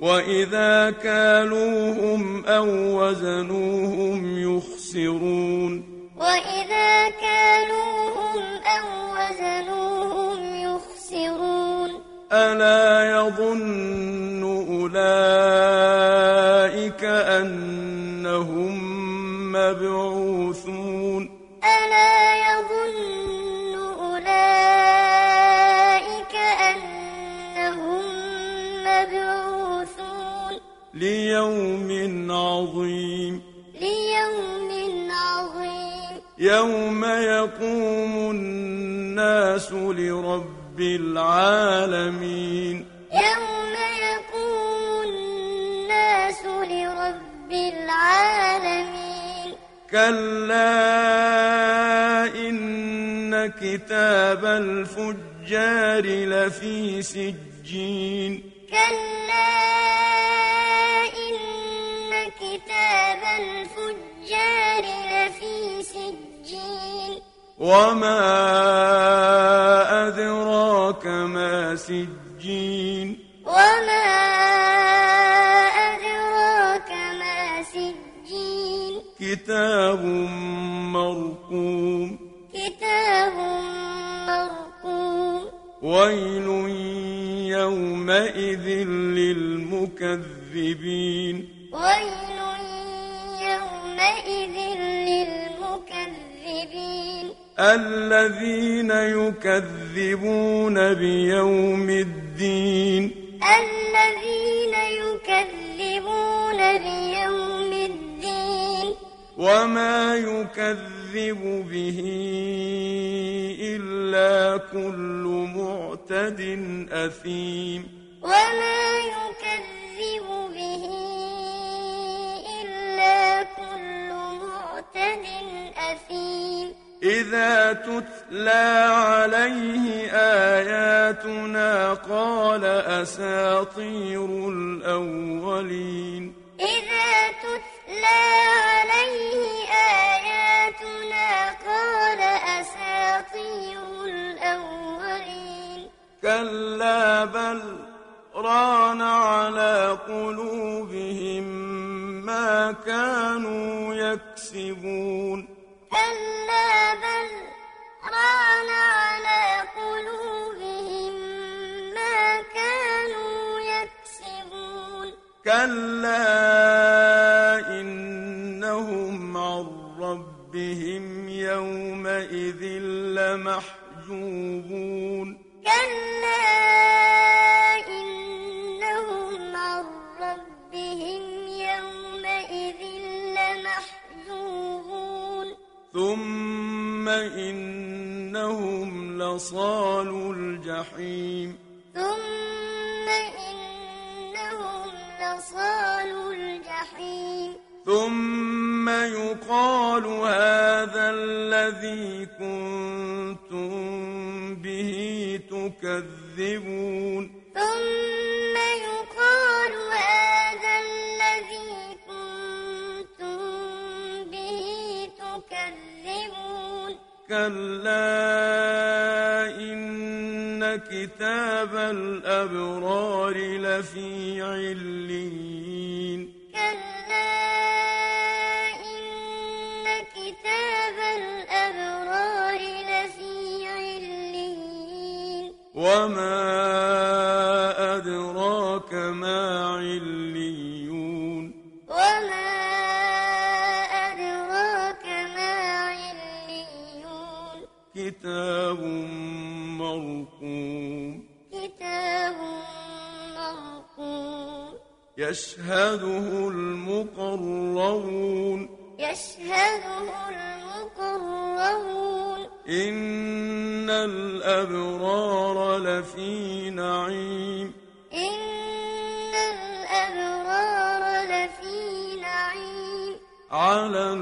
وإذا كالوهم أو وزنوهم يخسرون وإذا كالوهم أو وزنوهم يخسرون ألا يظن أولئك أنهم مبعوثون ألا ليوم عظيم. ليوم عظيم. يوم يقوم الناس لرب العالمين. يوم يقوم الناس لرب العالمين. كلا إن كتاب الفجار لفي سجين. كلا الفجار لفي سجين. وما أدراك ما سجين. وما أدراك ما سجين. كتاب مرقوم. كتاب مرقوم. ويل يومئذ للمكذبين. ويل يومئذ للمكذبين الذين يكذبون بيوم الدين الذين يكذبون بيوم الدين وما يكذب به إلا كل معتد أثيم وما يكذب به أثيم إذا تتلى عليه آياتنا قال أساطير الأولين. إذا تتلى عليه آياتنا قال أساطير الأولين. كلا بل ران على قلوبهم ما كانوا يكسبون. كلا بل ران على قلوبهم ما كانوا يكسبون كلا ثم إنهم لصال الجحيم ثم إنهم لصال الجحيم ثم يقال هذا الذي كنتم به تكذبون كلا إن كتاب الأبرار لفي عليين. كلا إن كتاب الأبرار لفي عليين. وما كتاب مرقوم. كتاب مرقوم. يشهده المقربون يشهده المقربون إن الأبرار لفي نعيم. إن الأبرار لفي نعيم. على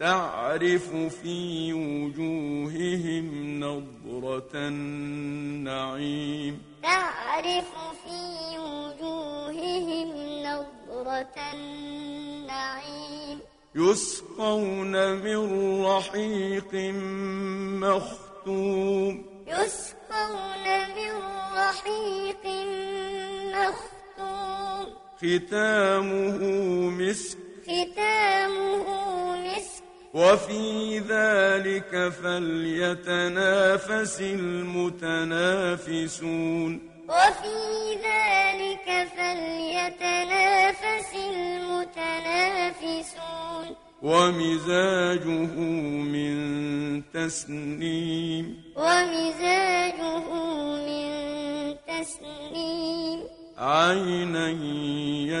تعرف في وجوههم نضرة النعيم. تعرف في وجوههم نضرة النعيم. يسقون من رحيق مختوم. يسقون من رحيق مختوم. ختامه مسك. ختامه مسك. وفي ذلك فليتنافس المتنافسون. وفي ذلك فليتنافس المتنافسون. ومزاجه من تسنيم. ومزاجه من تسنيم. عينا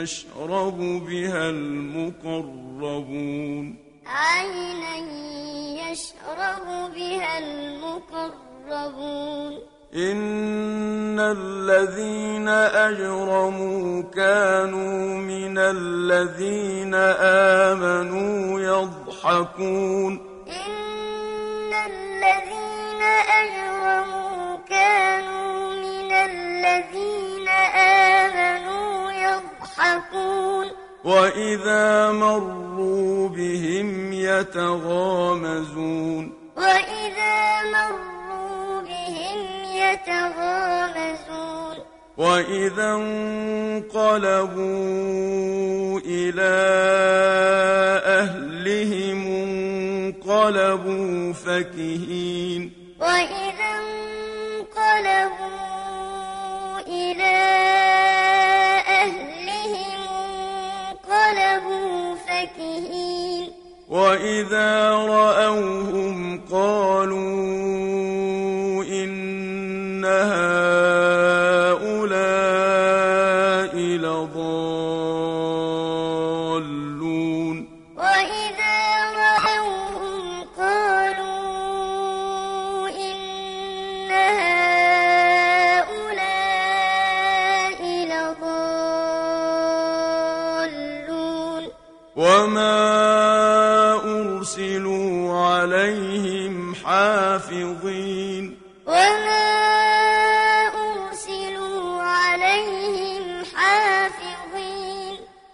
يشرب بها المقربون. عينا يشرب بها المقربون. إن الذين أجرموا كانوا من الذين آمنوا يضحكون. إن الذين أجرموا كانوا من الذين آمنوا يضحكون. وإذا مروا بهم يتغامزون وإذا مروا بهم يتغامزون وإذا انقلبوا إلى أهلهم انقلبوا فكهين وإذا انقلبوا وإذا رأوهم قالوا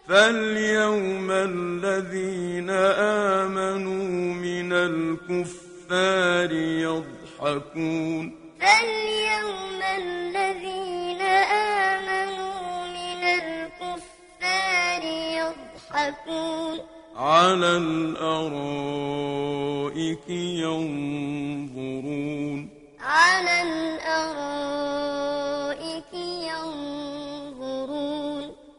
فاليوم الذين آمنوا من الكفار يضحكون. فاليوم الذين آمنوا من الكفار يضحكون. على الأرائك ينظرون. على الأرائك